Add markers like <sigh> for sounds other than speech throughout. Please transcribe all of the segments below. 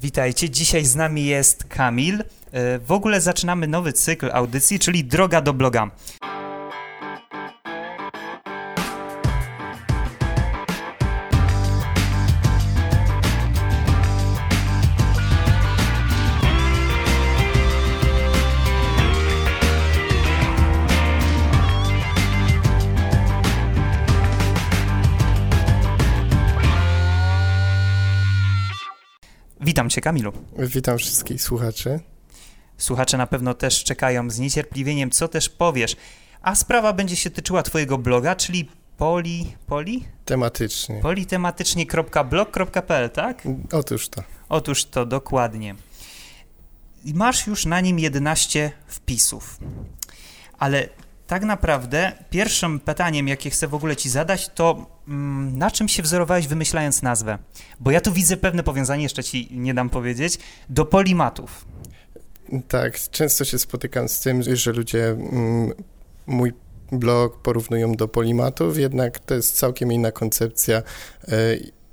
Witajcie, dzisiaj z nami jest Kamil. E, w ogóle zaczynamy nowy cykl audycji, czyli Droga do bloga. Witam Cię, Kamilu. Witam wszystkich słuchaczy. Słuchacze na pewno też czekają z niecierpliwieniem, co też powiesz. A sprawa będzie się tyczyła Twojego bloga, czyli poli... poli? Tematycznie. Politematycznie.blog.pl, tak? Otóż to. Otóż to, dokładnie. Masz już na nim 11 wpisów. Ale tak naprawdę pierwszym pytaniem, jakie chcę w ogóle ci zadać, to mm, na czym się wzorowałeś wymyślając nazwę? Bo ja tu widzę pewne powiązanie, jeszcze ci nie dam powiedzieć, do polimatów. Tak, często się spotykam z tym, że ludzie mm, mój blog porównują do polimatów, jednak to jest całkiem inna koncepcja. E,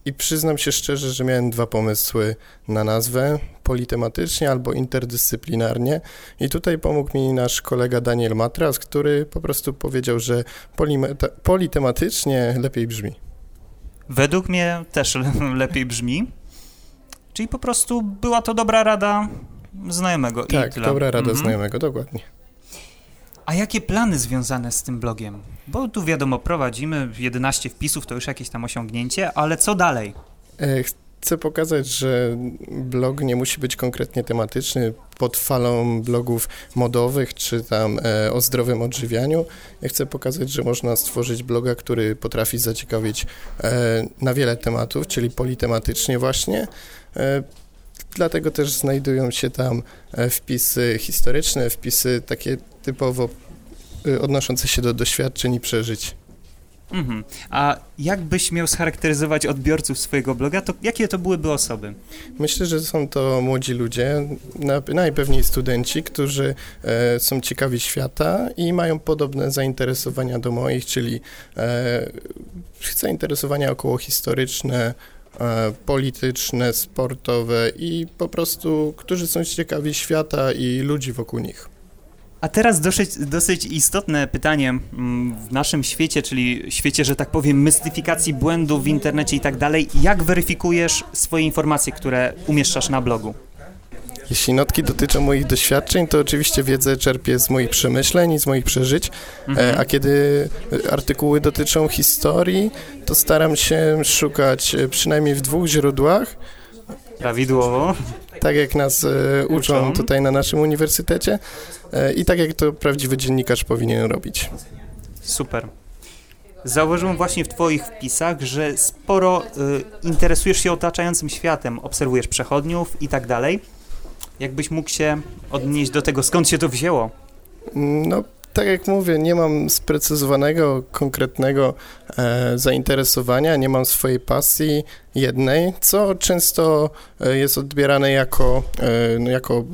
I przyznam się szczerze, że miałem dwa pomysły na nazwę politematycznie albo interdyscyplinarnie. I tutaj pomógł mi nasz kolega Daniel Matras, który po prostu powiedział, że politematycznie lepiej brzmi. Według mnie też <laughs> lepiej brzmi. Czyli po prostu była to dobra rada znajomego. Tak, dobra rada mhm. znajomego, dokładnie. A jakie plany związane z tym blogiem? Bo tu wiadomo, prowadzimy 11 wpisów, to już jakieś tam osiągnięcie, ale co dalej? E, chcę pokazać, że blog nie musi być konkretnie tematyczny pod falą blogów modowych czy tam e, o zdrowym odżywianiu. Ja chcę pokazać, że można stworzyć bloga, który potrafi zaciekawić e, na wiele tematów, czyli politematycznie właśnie. Dlatego też znajdują się tam wpisy historyczne, wpisy takie typowo e, odnoszące się do doświadczeń i przeżyć. Mhm. A jakbyś miał scharakteryzować odbiorców swojego bloga, to jakie to byłyby osoby? Myślę, że są to młodzi ludzie, najpewniej studenci, którzy e, są ciekawi świata i mają podobne zainteresowania do moich, czyli e, zainteresowania około historyczne, e, polityczne, sportowe i po prostu, którzy są ciekawi świata i ludzi wokół nich. A teraz dosyć, dosyć istotne pytanie mm, w naszym świecie, czyli świecie, że tak powiem, mystyfikacji błędów w internecie i tak dalej. Jak weryfikujesz swoje informacje, które umieszczasz na blogu? Jeśli notki dotyczą moich doświadczeń, to oczywiście wiedzę czerpię z moich przemyśleń i z moich przeżyć, mhm. a kiedy artykuły dotyczą historii, to staram się szukać e, przynajmniej w dwóch źródłach. Prawidłowo tak jak nas e, uczą tutaj na naszym uniwersytecie e, i tak jak to prawdziwy dziennikarz powinien robić. Super. Zauważyłem właśnie w Twoich wpisach, że sporo y, interesujesz się otaczającym światem, obserwujesz przechodniów i tak dalej. Jakbyś mógł się odnieść do tego, skąd się to wzięło? No, tak jak mówię, nie mam sprecyzowanego, konkretnego e, zainteresowania, nie mam swojej pasji jednej, co często e, jest odbierane jako, e, no, jako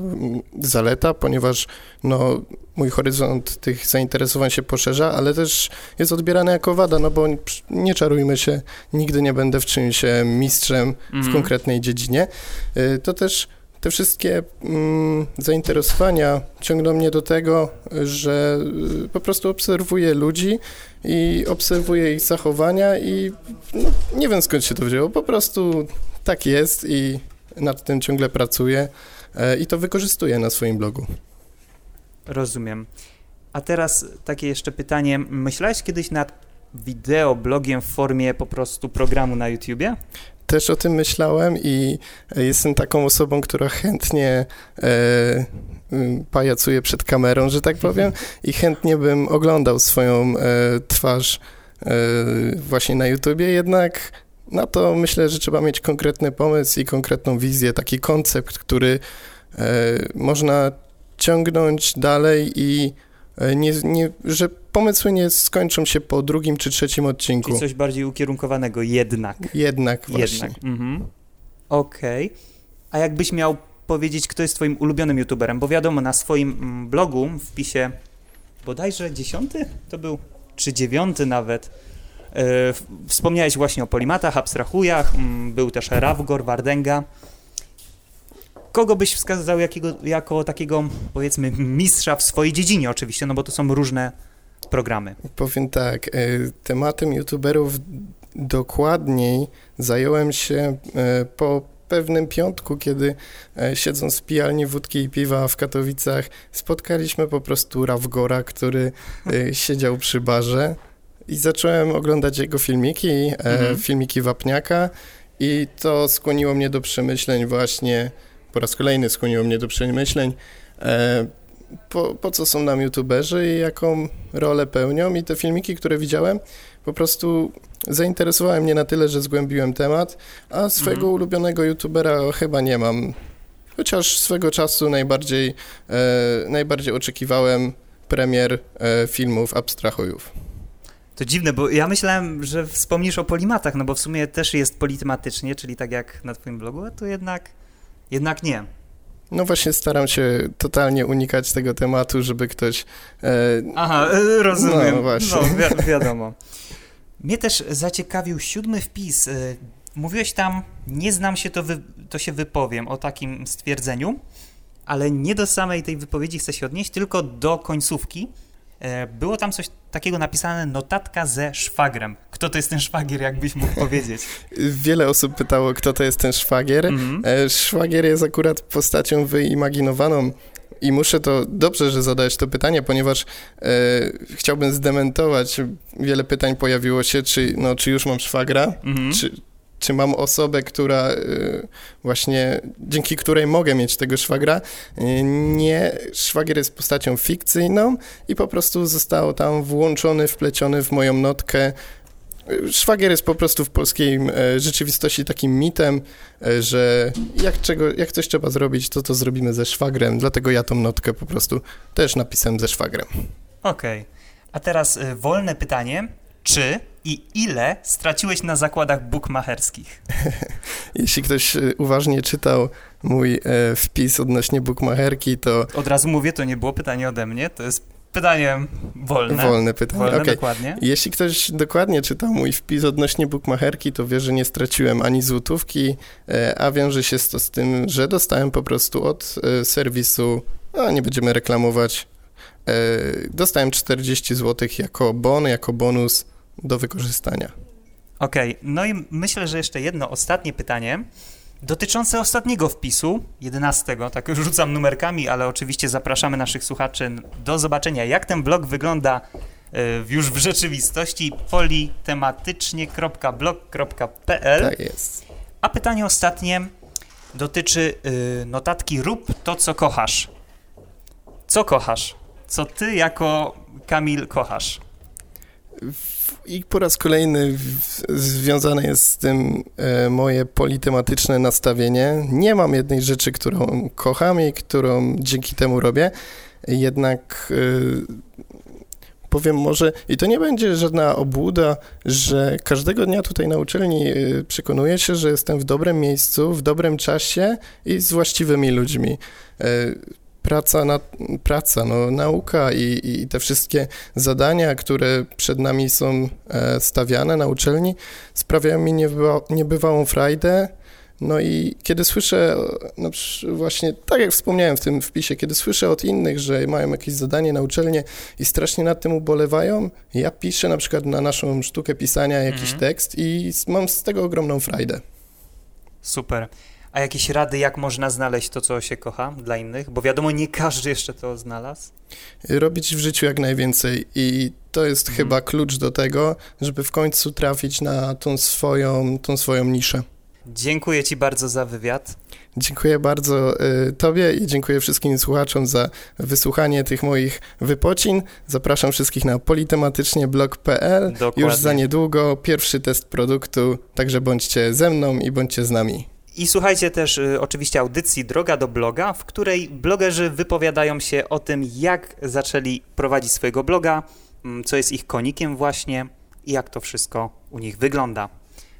zaleta, ponieważ no, mój horyzont tych zainteresowań się poszerza, ale też jest odbierane jako wada, no bo nie czarujmy się, nigdy nie będę w czymś e, mistrzem w mhm. konkretnej dziedzinie. E, to też te wszystkie mm, zainteresowania ciągną mnie do tego, że y, po prostu obserwuję ludzi i obserwuję ich zachowania i no, nie wiem skąd się to wzięło, po prostu tak jest i nad tym ciągle pracuję e, i to wykorzystuję na swoim blogu. Rozumiem. A teraz takie jeszcze pytanie. Myślałeś kiedyś nad wideoblogiem w formie po prostu programu na YouTubie? Też o tym myślałem i jestem taką osobą, która chętnie e, pajacuje przed kamerą, że tak powiem, i chętnie bym oglądał swoją e, twarz e, właśnie na YouTubie, jednak na to myślę, że trzeba mieć konkretny pomysł i konkretną wizję, taki koncept, który e, można ciągnąć dalej i e, nie, nie, że pomysły nie skończą się po drugim czy trzecim odcinku. Czyli coś bardziej ukierunkowanego jednak. Jednak właśnie. Jednak. Mhm. Okej. Okay. A jakbyś miał powiedzieć, kto jest twoim ulubionym youtuberem? Bo wiadomo, na swoim mm, blogu w wpisie bodajże dziesiąty to był, czy dziewiąty nawet, yy, wspomniałeś właśnie o polimatach, abstrahujach, yy, był też Rawgor, Wardenga. Kogo byś wskazał jakiego, jako takiego, powiedzmy, mistrza w swojej dziedzinie oczywiście, no bo to są różne programy. Powiem tak, e, tematem youtuberów dokładniej zająłem się e, po pewnym piątku, kiedy e, siedząc w pijalni wódki i piwa w Katowicach, spotkaliśmy po prostu Rawgora, który <laughs> siedział przy barze i zacząłem oglądać jego filmiki, mhm. filmiki Wapniaka i to skłoniło mnie do przemyśleń właśnie, po raz kolejny skłoniło mnie do przemyśleń, po, po co są nam youtuberzy i jaką rolę pełnią i te filmiki, które widziałem, po prostu zainteresowały mnie na tyle, że zgłębiłem temat, a swojego mhm. ulubionego youtubera chyba nie mam. Chociaż swego czasu najbardziej, e, najbardziej oczekiwałem premier e, filmów abstrahujów. To dziwne, bo ja myślałem, że wspomnisz o polimatach, no bo w sumie też jest politematycznie, czyli tak jak na twoim blogu, a tu jednak, jednak nie. No właśnie staram się totalnie unikać tego tematu, żeby ktoś... E, Aha, e, rozumiem. No właśnie. No, wi wiadomo. Mnie też zaciekawił siódmy wpis. E, mówiłeś tam, nie znam się, to, to się wypowiem o takim stwierdzeniu, ale nie do samej tej wypowiedzi chcę się odnieść, tylko do końcówki. E, było tam coś takiego napisane, notatka ze szwagrem. Kto to jest ten szwagier, jakbyś mógł <laughs> powiedzieć? Wiele osób pytało, kto to jest ten szwagier. Mm -hmm. Szwagier jest akurat postacią wyimaginowaną i muszę to, dobrze, że zadałeś to pytanie, ponieważ e, chciałbym zdementować, wiele pytań pojawiło się, czy, no, czy już mam szwagra, mm -hmm. czy, czy mam osobę, która y, właśnie, dzięki której mogę mieć tego szwagra. Y, nie, szwagier jest postacią fikcyjną i po prostu został tam włączony, wpleciony w moją notkę. Szwagier jest po prostu w polskiej rzeczywistości takim mitem, że jak, czego, jak coś trzeba zrobić, to to zrobimy ze szwagrem, dlatego ja tą notkę po prostu też napisałem ze szwagrem. Okej. Okay. A teraz wolne pytanie. Czy i ile straciłeś na zakładach bukmacherskich? <laughs> Jeśli ktoś e, uważnie czytał mój e, wpis odnośnie bukmacherki, to... Od razu mówię, to nie było pytanie ode mnie, to jest pytanie wolne. Wolne pytanie, wolne, okay. dokładnie. Jeśli ktoś dokładnie czytał mój wpis odnośnie bukmacherki, to wie, że nie straciłem ani złotówki, e, a wiąże się to z tym, że dostałem po prostu od e, serwisu, a nie będziemy reklamować, e, dostałem 40 zł jako bon, jako bonus do wykorzystania. Okej, okay. no i myślę, że jeszcze jedno ostatnie pytanie dotyczące ostatniego wpisu, 11. Tak już rzucam numerkami, ale oczywiście zapraszamy naszych słuchaczy do zobaczenia, jak ten blog wygląda e, już w rzeczywistości politematycznie.blog.pl. Tak jest. A pytanie ostatnie dotyczy e, notatki rób to, co kochasz. Co kochasz? Co ty jako Kamil kochasz? I po raz kolejny związane jest z tym e, moje politematyczne nastawienie. Nie mam jednej rzeczy, którą kocham i którą dzięki temu robię, jednak e, powiem może, i to nie będzie żadna obłuda, że każdego dnia tutaj na uczelni e, przekonuję się, że jestem w dobrym miejscu, w dobrym czasie i z właściwymi ludźmi praca, na, praca no, nauka i, i te wszystkie zadania, które przed nami są e, stawiane na uczelni, sprawiają mi niebywa, niebywałą frajdę. No i kiedy słyszę, no właśnie, tak jak wspomniałem w tym wpisie, kiedy słyszę od innych, że mają jakieś zadanie na uczelnię i strasznie nad tym ubolewają, ja piszę na przykład na naszą sztukę pisania jakiś mhm. tekst i mam z tego ogromną frajdę. Super. A jakieś rady, jak można znaleźć to, co się kocha dla innych? Bo wiadomo, nie każdy jeszcze to znalazł. Robić w życiu jak najwięcej i to jest mhm. chyba klucz do tego, żeby w końcu trafić na tą swoją, tą swoją niszę. Dziękuję Ci bardzo za wywiad. Dziękuję bardzo y, Tobie i dziękuję wszystkim słuchaczom za wysłuchanie tych moich wypocin. Zapraszam wszystkich na politematycznie.blog.pl. Już za niedługo pierwszy test produktu, także bądźcie ze mną i bądźcie z nami. I słuchajcie też y, oczywiście audycji Droga do bloga, w której blogerzy wypowiadają się o tym, jak zaczęli prowadzić swojego bloga, mm, co jest ich konikiem właśnie i jak to wszystko u nich wygląda.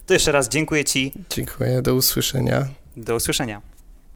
To jeszcze raz dziękuję Ci. Dziękuję, do usłyszenia. Do usłyszenia.